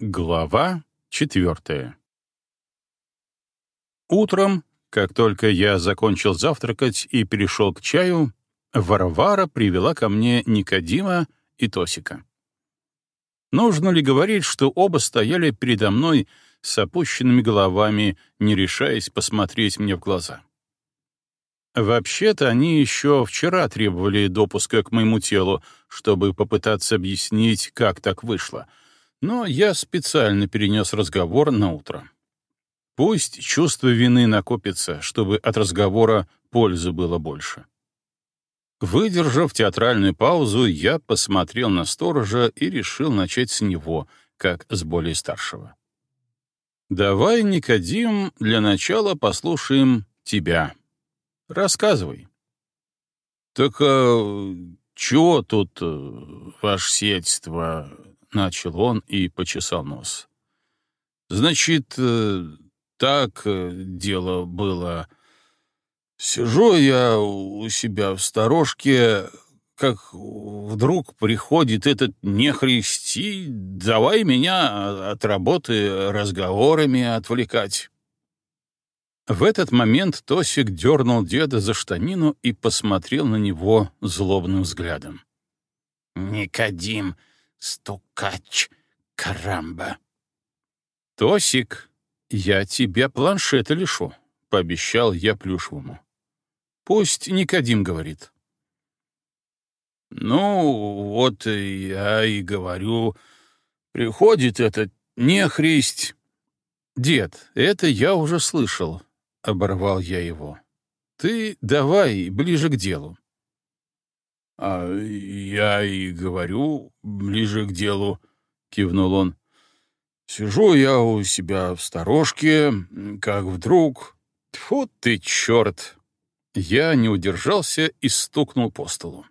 Глава четвертая Утром, как только я закончил завтракать и перешел к чаю, Варвара привела ко мне Никодима и Тосика. Нужно ли говорить, что оба стояли передо мной с опущенными головами, не решаясь посмотреть мне в глаза? Вообще-то они еще вчера требовали допуска к моему телу, чтобы попытаться объяснить, как так вышло — но я специально перенес разговор на утро. Пусть чувство вины накопится, чтобы от разговора пользы было больше. Выдержав театральную паузу, я посмотрел на сторожа и решил начать с него, как с более старшего. «Давай, Никодим, для начала послушаем тебя. Рассказывай». «Так а, чего тут, э, ваше сиятельство, — начал он и почесал нос. «Значит, э, так э, дело было. Сижу я у себя в сторожке, как вдруг приходит этот нехристи, давай меня от работы разговорами отвлекать». В этот момент Тосик дернул деда за штанину и посмотрел на него злобным взглядом. «Никодим, Стукач, карамба. Тосик, я тебя планшета лишу, — пообещал я Плюшевому. Пусть Никодим говорит. Ну, вот я и говорю, приходит этот нехристь. Дед, это я уже слышал, — оборвал я его. Ты давай ближе к делу. «А я и говорю, ближе к делу», — кивнул он. «Сижу я у себя в сторожке, как вдруг...» «Тьфу ты, черт!» Я не удержался и стукнул по столу.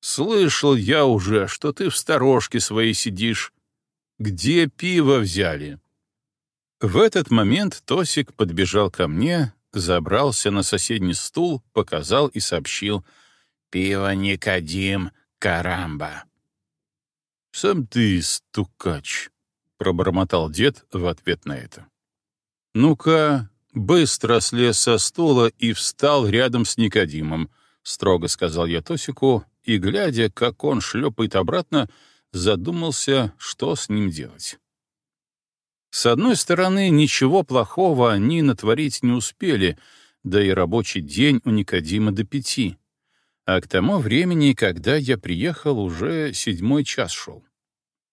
«Слышал я уже, что ты в сторожке своей сидишь. Где пиво взяли?» В этот момент Тосик подбежал ко мне, забрался на соседний стул, показал и сообщил — Пиво Никодим Карамба. «Сам ты стукач», — пробормотал дед в ответ на это. «Ну-ка, быстро слез со стула и встал рядом с Никодимом», — строго сказал я Тосику, и, глядя, как он шлепает обратно, задумался, что с ним делать. С одной стороны, ничего плохого они натворить не успели, да и рабочий день у Никодима до пяти — а к тому времени, когда я приехал, уже седьмой час шел.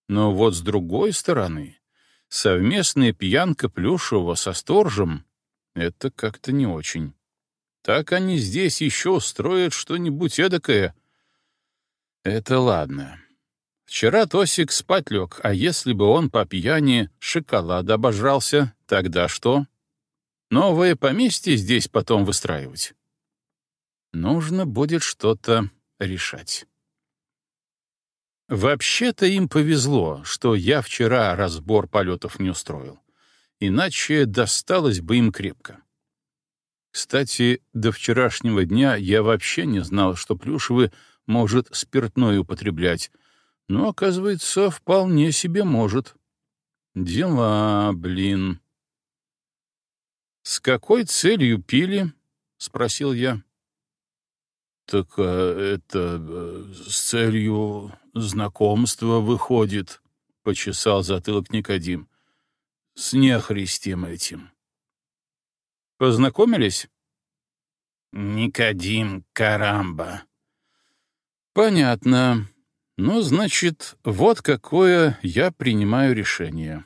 Но вот с другой стороны, совместная пьянка Плюшева со Сторжем — это как-то не очень. Так они здесь еще устроят что-нибудь эдакое. Это ладно. Вчера Тосик спать лег, а если бы он по пьяни шоколад обожрался, тогда что? Новое поместье здесь потом выстраивать. Нужно будет что-то решать. Вообще-то им повезло, что я вчера разбор полетов не устроил. Иначе досталось бы им крепко. Кстати, до вчерашнего дня я вообще не знал, что Плюшевы может спиртное употреблять, но, оказывается, вполне себе может. Дела, блин. «С какой целью пили?» — спросил я. «Так а, это э, с целью знакомства выходит», — почесал затылок Никодим. «С нехристем этим». «Познакомились?» «Никодим Карамба». «Понятно. Ну, значит, вот какое я принимаю решение.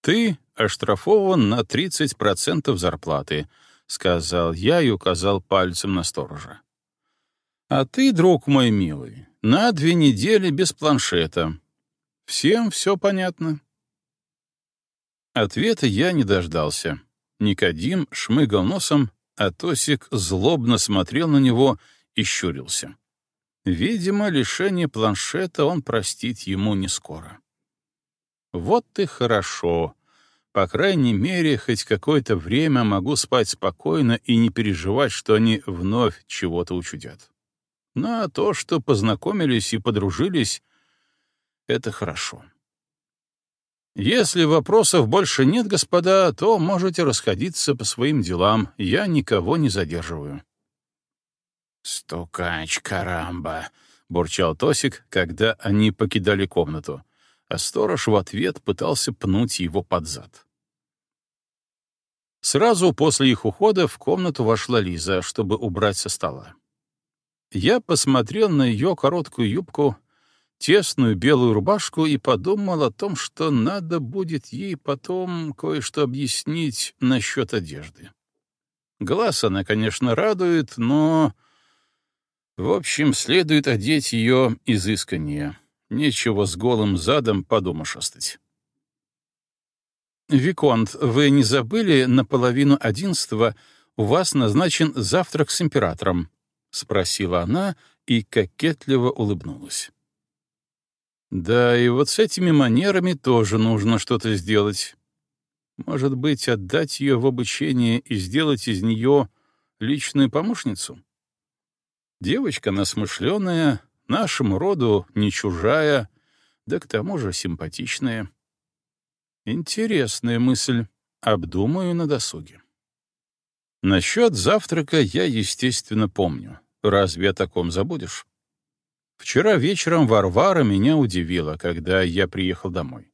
Ты оштрафован на 30% зарплаты», — сказал я и указал пальцем на сторожа. А ты, друг мой милый, на две недели без планшета. Всем все понятно?» Ответа я не дождался. Никодим шмыгал носом, а Тосик злобно смотрел на него и щурился. Видимо, лишение планшета он простить ему не скоро. Вот и хорошо. По крайней мере, хоть какое-то время могу спать спокойно и не переживать, что они вновь чего-то учудят. А то, что познакомились и подружились, это хорошо. Если вопросов больше нет, господа, то можете расходиться по своим делам. Я никого не задерживаю. «Стукач, карамба!» — бурчал Тосик, когда они покидали комнату, а сторож в ответ пытался пнуть его под зад. Сразу после их ухода в комнату вошла Лиза, чтобы убрать со стола. Я посмотрел на ее короткую юбку, тесную белую рубашку и подумал о том, что надо будет ей потом кое-что объяснить насчет одежды. Глаз она, конечно, радует, но... В общем, следует одеть ее изысканнее. Нечего с голым задом по дому. «Виконт, вы не забыли, на половину одиннадцатого у вас назначен завтрак с императором?» — спросила она и кокетливо улыбнулась. Да, и вот с этими манерами тоже нужно что-то сделать. Может быть, отдать ее в обучение и сделать из нее личную помощницу? Девочка насмышленная, нашему роду не чужая, да к тому же симпатичная. Интересная мысль. Обдумаю на досуге. Насчет завтрака я, естественно, помню. Разве о таком забудешь? Вчера вечером Варвара меня удивила, когда я приехал домой.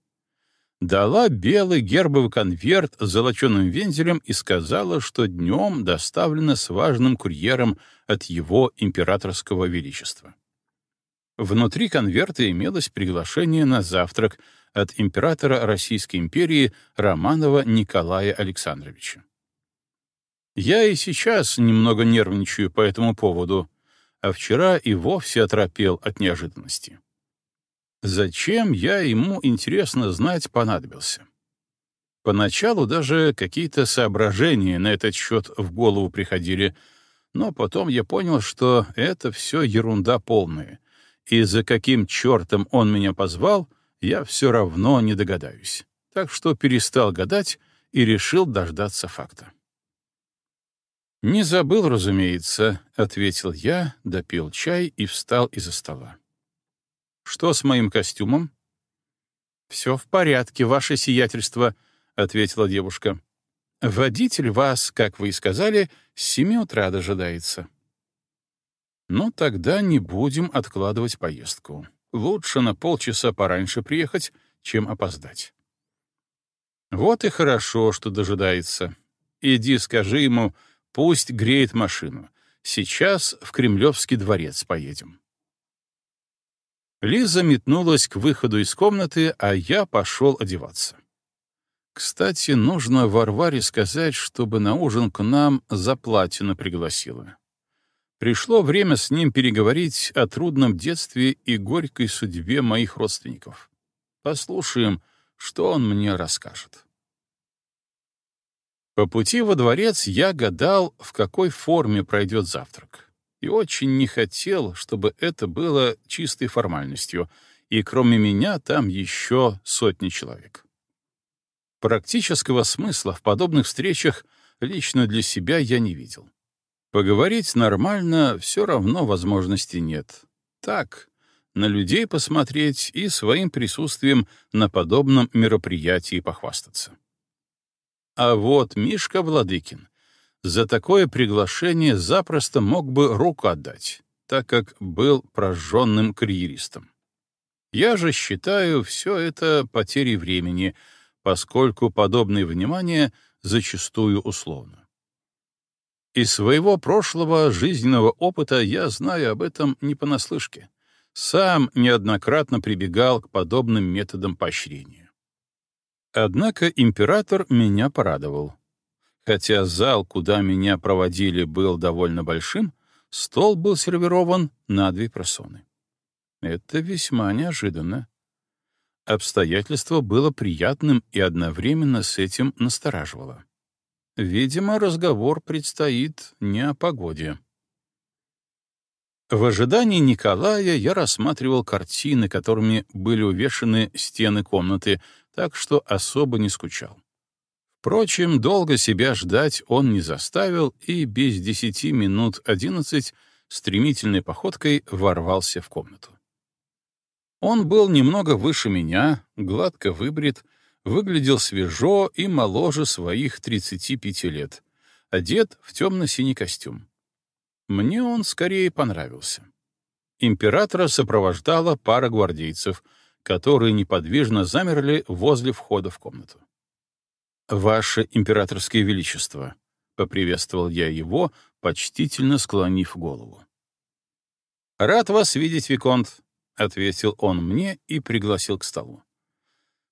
Дала белый гербовый конверт с золоченым вензелем и сказала, что днем доставлено с важным курьером от его императорского величества. Внутри конверта имелось приглашение на завтрак от императора Российской империи Романова Николая Александровича. Я и сейчас немного нервничаю по этому поводу, а вчера и вовсе оторопел от неожиданности. Зачем я ему, интересно знать, понадобился? Поначалу даже какие-то соображения на этот счет в голову приходили, но потом я понял, что это все ерунда полная, и за каким чертом он меня позвал, я все равно не догадаюсь. Так что перестал гадать и решил дождаться факта. «Не забыл, разумеется», — ответил я, допил чай и встал из-за стола. «Что с моим костюмом?» «Все в порядке, ваше сиятельство», — ответила девушка. «Водитель вас, как вы и сказали, с семи утра дожидается». «Ну, тогда не будем откладывать поездку. Лучше на полчаса пораньше приехать, чем опоздать». «Вот и хорошо, что дожидается. Иди скажи ему, Пусть греет машину. Сейчас в Кремлевский дворец поедем. Лиза метнулась к выходу из комнаты, а я пошел одеваться. Кстати, нужно Варваре сказать, чтобы на ужин к нам за платину пригласила. Пришло время с ним переговорить о трудном детстве и горькой судьбе моих родственников. Послушаем, что он мне расскажет. По пути во дворец я гадал, в какой форме пройдет завтрак. И очень не хотел, чтобы это было чистой формальностью, и кроме меня там еще сотни человек. Практического смысла в подобных встречах лично для себя я не видел. Поговорить нормально все равно возможности нет. Так, на людей посмотреть и своим присутствием на подобном мероприятии похвастаться. А вот Мишка Владыкин за такое приглашение запросто мог бы руку отдать, так как был прожженным карьеристом. Я же считаю все это потерей времени, поскольку подобное внимание зачастую условно. Из своего прошлого жизненного опыта я знаю об этом не понаслышке. Сам неоднократно прибегал к подобным методам поощрения. Однако император меня порадовал. Хотя зал, куда меня проводили, был довольно большим, стол был сервирован на две персоны. Это весьма неожиданно. Обстоятельство было приятным и одновременно с этим настораживало. Видимо, разговор предстоит не о погоде. В ожидании Николая я рассматривал картины, которыми были увешаны стены комнаты, так что особо не скучал. Впрочем, долго себя ждать он не заставил и без десяти минут одиннадцать стремительной походкой ворвался в комнату. Он был немного выше меня, гладко выбрит, выглядел свежо и моложе своих 35 лет, одет в темно-синий костюм. Мне он скорее понравился. Императора сопровождала пара гвардейцев, которые неподвижно замерли возле входа в комнату. «Ваше императорское величество», — поприветствовал я его, почтительно склонив голову. «Рад вас видеть, Виконт», — ответил он мне и пригласил к столу.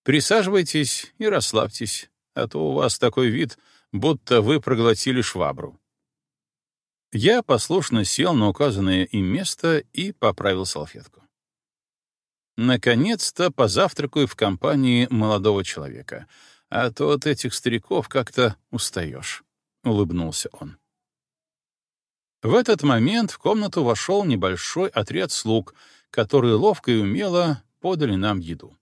«Присаживайтесь и расслабьтесь, а то у вас такой вид, будто вы проглотили швабру». Я послушно сел на указанное им место и поправил салфетку. Наконец-то позавтракаю в компании молодого человека, а то от этих стариков как-то устаешь, — улыбнулся он. В этот момент в комнату вошел небольшой отряд слуг, которые ловко и умело подали нам еду.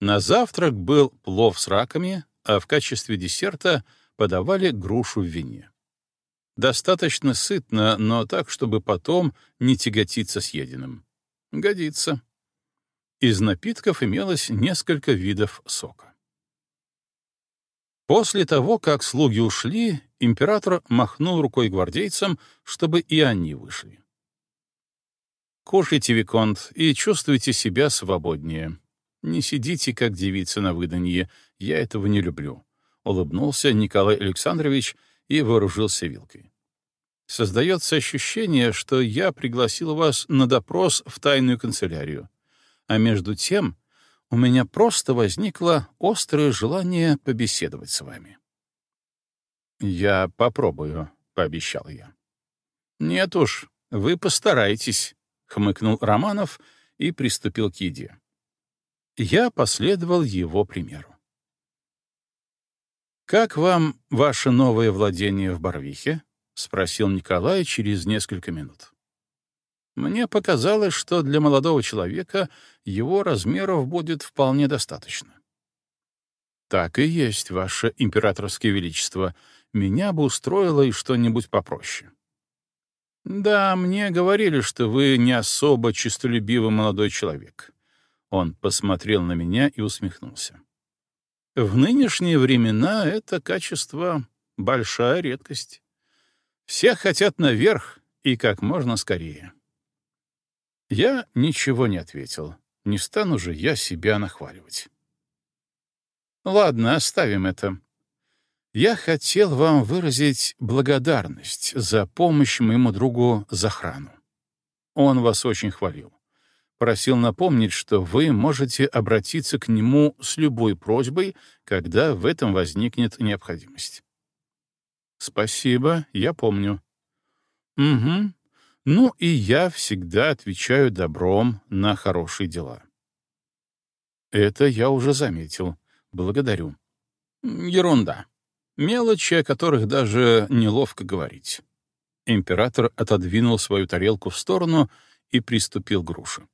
На завтрак был плов с раками, а в качестве десерта подавали грушу в вине. Достаточно сытно, но так, чтобы потом не тяготиться съеденным. Годится. Из напитков имелось несколько видов сока. После того, как слуги ушли, император махнул рукой гвардейцам, чтобы и они вышли. «Кушайте, Виконт, и чувствуйте себя свободнее. Не сидите, как девица на выданье, я этого не люблю», — улыбнулся Николай Александрович и вооружился вилкой. Создается ощущение, что я пригласил вас на допрос в тайную канцелярию. А между тем у меня просто возникло острое желание побеседовать с вами. «Я попробую», — пообещал я. «Нет уж, вы постарайтесь», — хмыкнул Романов и приступил к еде. Я последовал его примеру. «Как вам ваше новое владение в Барвихе?» — спросил Николай через несколько минут. Мне показалось, что для молодого человека его размеров будет вполне достаточно. «Так и есть, ваше императорское величество. Меня бы устроило и что-нибудь попроще». «Да, мне говорили, что вы не особо честолюбивый молодой человек». Он посмотрел на меня и усмехнулся. «В нынешние времена это качество — большая редкость. Все хотят наверх и как можно скорее. Я ничего не ответил. Не стану же я себя нахваливать. Ладно, оставим это. Я хотел вам выразить благодарность за помощь моему другу Захрану. Он вас очень хвалил. Просил напомнить, что вы можете обратиться к нему с любой просьбой, когда в этом возникнет необходимость. Спасибо, я помню. Угу. Ну и я всегда отвечаю добром на хорошие дела. Это я уже заметил. Благодарю. Ерунда. Мелочи, о которых даже неловко говорить. Император отодвинул свою тарелку в сторону и приступил к груше.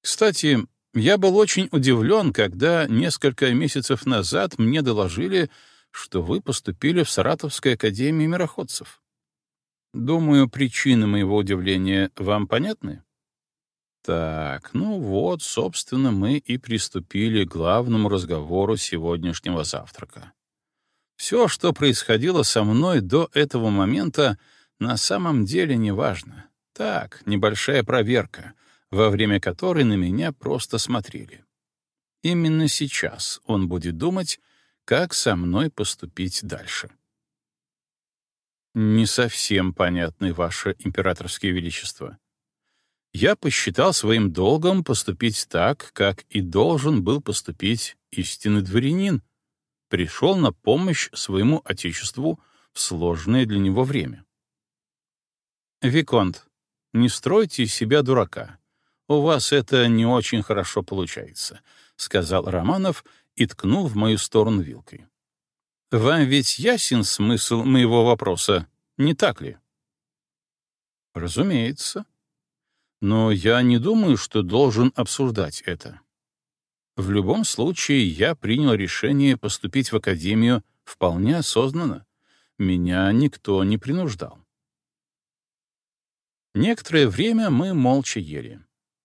Кстати, я был очень удивлен, когда несколько месяцев назад мне доложили, что вы поступили в Саратовскую академию мироходцев. Думаю, причины моего удивления вам понятны? Так, ну вот, собственно, мы и приступили к главному разговору сегодняшнего завтрака. Все, что происходило со мной до этого момента, на самом деле не важно. Так, небольшая проверка, во время которой на меня просто смотрели. Именно сейчас он будет думать, как со мной поступить дальше. Не совсем понятны, ваше императорское величество. Я посчитал своим долгом поступить так, как и должен был поступить истинный дворянин. Пришел на помощь своему отечеству в сложное для него время. Виконт, не стройте из себя дурака. У вас это не очень хорошо получается, — сказал Романов и ткнул в мою сторону вилкой. «Вам ведь ясен смысл моего вопроса, не так ли?» «Разумеется. Но я не думаю, что должен обсуждать это. В любом случае, я принял решение поступить в академию вполне осознанно. Меня никто не принуждал. Некоторое время мы молча ели.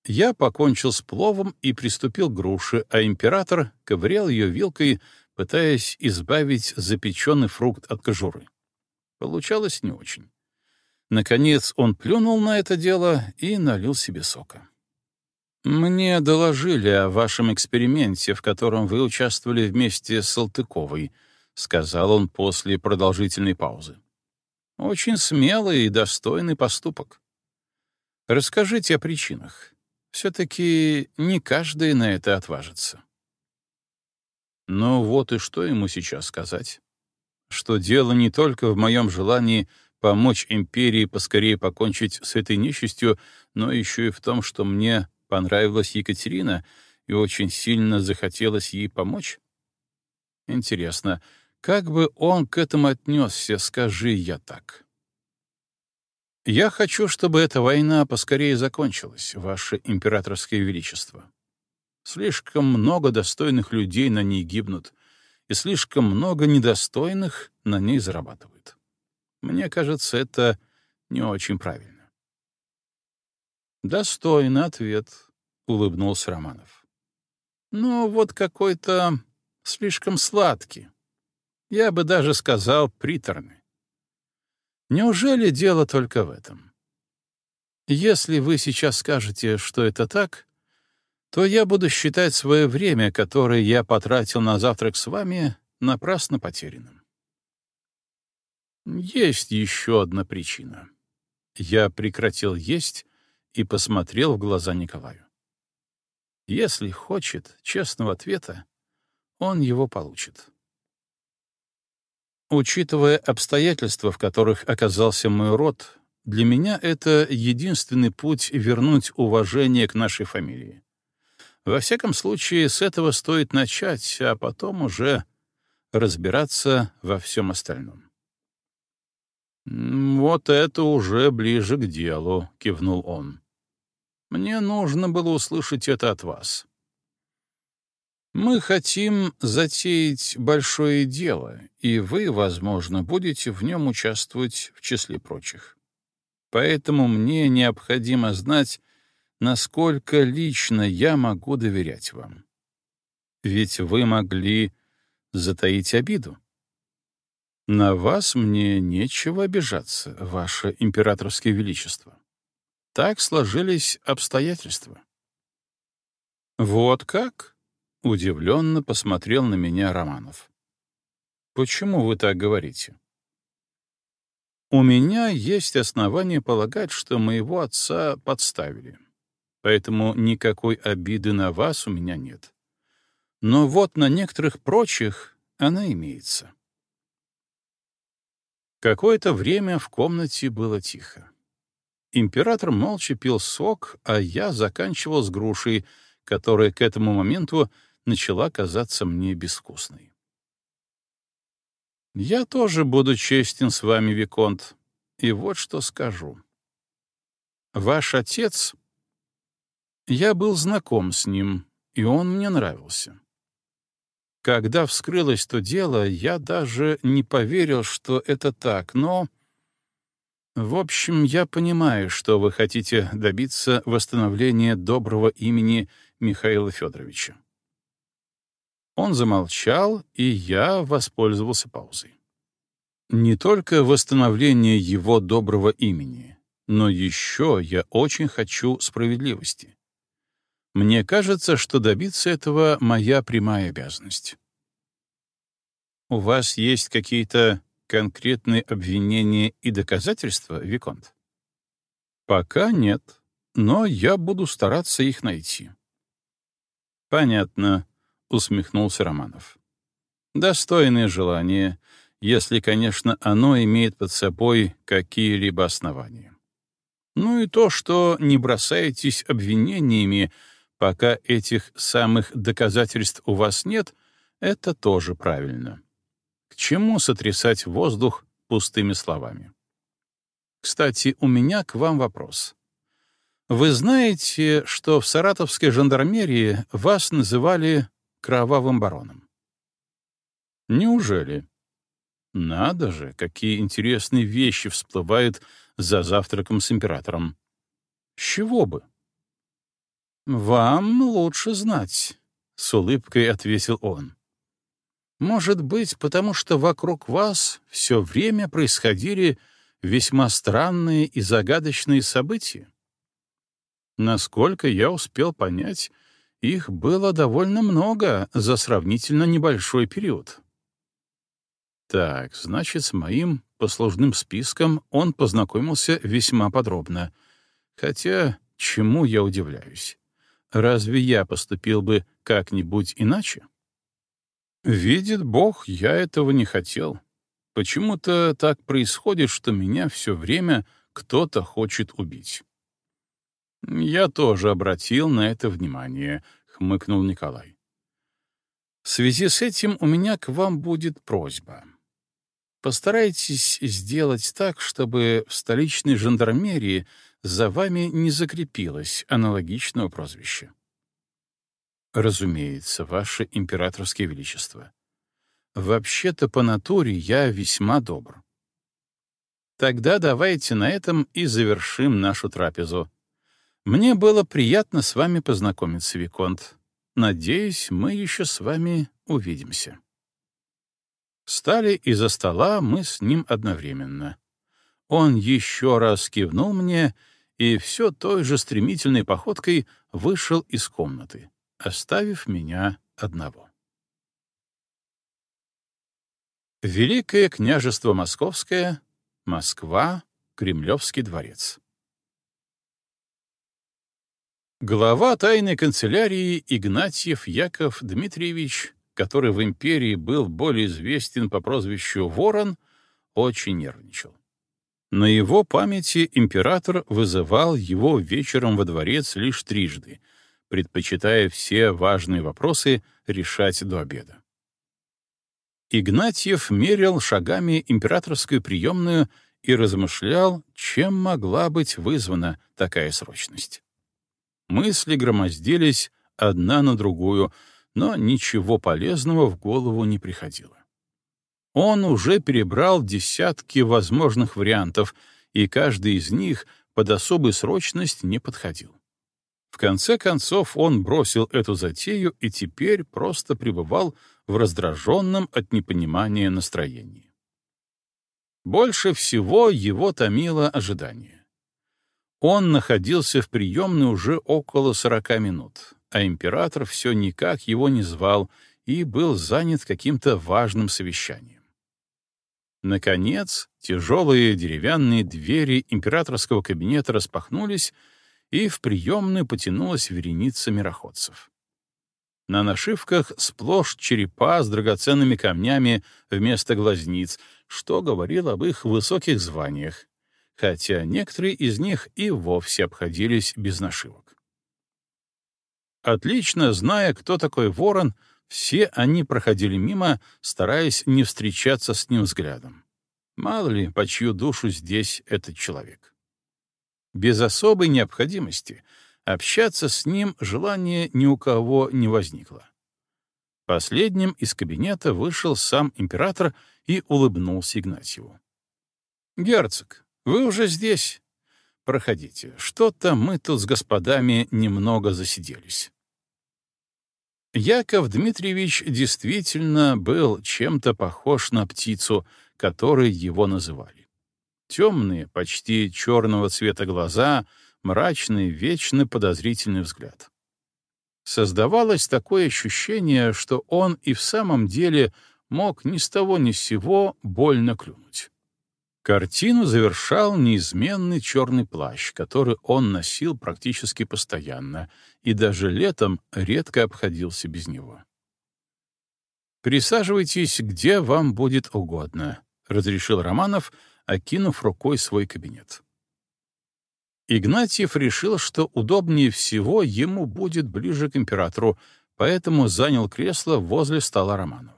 Я покончил с пловом и приступил к груше, а император ковырял ее вилкой, пытаясь избавить запеченный фрукт от кожуры. Получалось не очень. Наконец он плюнул на это дело и налил себе сока. «Мне доложили о вашем эксперименте, в котором вы участвовали вместе с Салтыковой», — сказал он после продолжительной паузы. «Очень смелый и достойный поступок. Расскажите о причинах. Все-таки не каждый на это отважится». Ну вот и что ему сейчас сказать? Что дело не только в моем желании помочь империи поскорее покончить с этой нечистью, но еще и в том, что мне понравилась Екатерина и очень сильно захотелось ей помочь? Интересно, как бы он к этому отнесся, скажи я так? Я хочу, чтобы эта война поскорее закончилась, Ваше Императорское Величество. Слишком много достойных людей на ней гибнут, и слишком много недостойных на ней зарабатывают. Мне кажется, это не очень правильно. «Достойный ответ», — улыбнулся Романов. «Ну, вот какой-то слишком сладкий. Я бы даже сказал, приторный. Неужели дело только в этом? Если вы сейчас скажете, что это так, то я буду считать свое время, которое я потратил на завтрак с вами, напрасно потерянным. Есть еще одна причина. Я прекратил есть и посмотрел в глаза Николаю. Если хочет честного ответа, он его получит. Учитывая обстоятельства, в которых оказался мой род, для меня это единственный путь вернуть уважение к нашей фамилии. Во всяком случае, с этого стоит начать, а потом уже разбираться во всем остальном. «Вот это уже ближе к делу», — кивнул он. «Мне нужно было услышать это от вас. Мы хотим затеять большое дело, и вы, возможно, будете в нем участвовать в числе прочих. Поэтому мне необходимо знать, насколько лично я могу доверять вам. Ведь вы могли затаить обиду. На вас мне нечего обижаться, ваше императорское величество. Так сложились обстоятельства. Вот как? Удивленно посмотрел на меня Романов. Почему вы так говорите? У меня есть основания полагать, что моего отца подставили. Поэтому никакой обиды на вас у меня нет. Но вот на некоторых прочих она имеется. Какое-то время в комнате было тихо. Император молча пил сок, а я заканчивал с грушей, которая к этому моменту начала казаться мне безвкусной. «Я тоже буду честен с вами, Виконт, и вот что скажу. Ваш отец... Я был знаком с ним, и он мне нравился. Когда вскрылось то дело, я даже не поверил, что это так, но... В общем, я понимаю, что вы хотите добиться восстановления доброго имени Михаила Федоровича. Он замолчал, и я воспользовался паузой. Не только восстановление его доброго имени, но еще я очень хочу справедливости. Мне кажется, что добиться этого — моя прямая обязанность. У вас есть какие-то конкретные обвинения и доказательства, Виконт? Пока нет, но я буду стараться их найти. Понятно, усмехнулся Романов. Достойное желание, если, конечно, оно имеет под собой какие-либо основания. Ну и то, что не бросаетесь обвинениями, Пока этих самых доказательств у вас нет, это тоже правильно. К чему сотрясать воздух пустыми словами? Кстати, у меня к вам вопрос. Вы знаете, что в саратовской жандармерии вас называли кровавым бароном? Неужели? Надо же, какие интересные вещи всплывают за завтраком с императором. С чего бы? «Вам лучше знать», — с улыбкой ответил он. «Может быть, потому что вокруг вас все время происходили весьма странные и загадочные события? Насколько я успел понять, их было довольно много за сравнительно небольшой период. Так, значит, с моим послужным списком он познакомился весьма подробно. Хотя, чему я удивляюсь? Разве я поступил бы как-нибудь иначе? Видит Бог, я этого не хотел. Почему-то так происходит, что меня все время кто-то хочет убить. Я тоже обратил на это внимание, хмыкнул Николай. В связи с этим у меня к вам будет просьба. Постарайтесь сделать так, чтобы в столичной жандармерии за вами не закрепилось аналогичного прозвища. Разумеется, ваше императорское величество. Вообще-то по натуре я весьма добр. Тогда давайте на этом и завершим нашу трапезу. Мне было приятно с вами познакомиться, Виконт. Надеюсь, мы еще с вами увидимся. Встали из-за стола мы с ним одновременно. Он еще раз кивнул мне и все той же стремительной походкой вышел из комнаты, оставив меня одного. Великое княжество Московское, Москва, Кремлевский дворец. Глава тайной канцелярии Игнатьев Яков Дмитриевич который в империи был более известен по прозвищу Ворон, очень нервничал. На его памяти император вызывал его вечером во дворец лишь трижды, предпочитая все важные вопросы решать до обеда. Игнатьев мерил шагами императорскую приемную и размышлял, чем могла быть вызвана такая срочность. Мысли громоздились одна на другую — но ничего полезного в голову не приходило. Он уже перебрал десятки возможных вариантов, и каждый из них под особую срочность не подходил. В конце концов он бросил эту затею и теперь просто пребывал в раздраженном от непонимания настроении. Больше всего его томило ожидание. Он находился в приемной уже около сорока минут, а император все никак его не звал и был занят каким-то важным совещанием. Наконец, тяжелые деревянные двери императорского кабинета распахнулись, и в приемную потянулась вереница мироходцев. На нашивках сплошь черепа с драгоценными камнями вместо глазниц, что говорило об их высоких званиях, хотя некоторые из них и вовсе обходились без нашивок. Отлично зная, кто такой ворон, все они проходили мимо, стараясь не встречаться с ним взглядом. Мало ли, по чью душу здесь этот человек. Без особой необходимости общаться с ним желания ни у кого не возникло. Последним из кабинета вышел сам император и улыбнулся Игнатьеву. «Герцог, вы уже здесь. Проходите. Что-то мы тут с господами немного засиделись». Яков Дмитриевич действительно был чем-то похож на птицу, которой его называли. Темные, почти черного цвета глаза, мрачный, вечно подозрительный взгляд. Создавалось такое ощущение, что он и в самом деле мог ни с того ни с сего больно клюнуть. Картину завершал неизменный черный плащ, который он носил практически постоянно, и даже летом редко обходился без него. «Присаживайтесь, где вам будет угодно», — разрешил Романов, окинув рукой свой кабинет. Игнатьев решил, что удобнее всего ему будет ближе к императору, поэтому занял кресло возле стола Романова.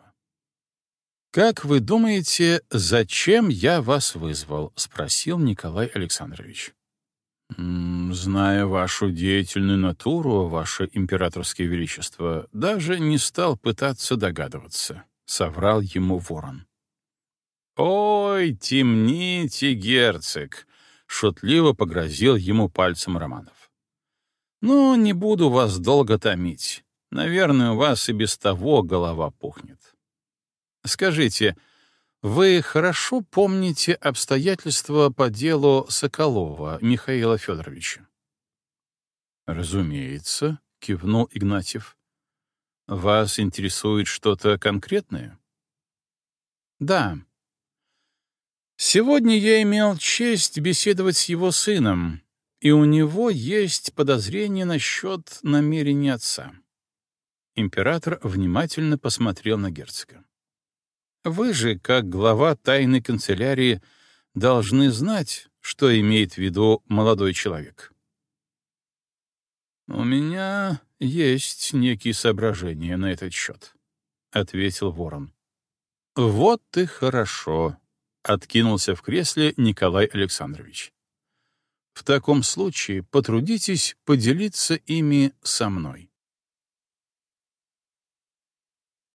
«Как вы думаете, зачем я вас вызвал?» — спросил Николай Александрович. «Зная вашу деятельную натуру, ваше императорское величество, даже не стал пытаться догадываться», — соврал ему ворон. «Ой, темните, герцог!» — шутливо погрозил ему пальцем Романов. Ну, не буду вас долго томить. Наверное, у вас и без того голова пухнет. Скажите, вы хорошо помните обстоятельства по делу Соколова Михаила Федоровича? Разумеется, кивнул Игнатьев. Вас интересует что-то конкретное? Да. Сегодня я имел честь беседовать с его сыном, и у него есть подозрение насчет намерений отца. Император внимательно посмотрел на герцога. Вы же, как глава тайной канцелярии, должны знать, что имеет в виду молодой человек. У меня есть некие соображения на этот счет, ответил Ворон. Вот и хорошо, откинулся в кресле Николай Александрович. В таком случае потрудитесь поделиться ими со мной.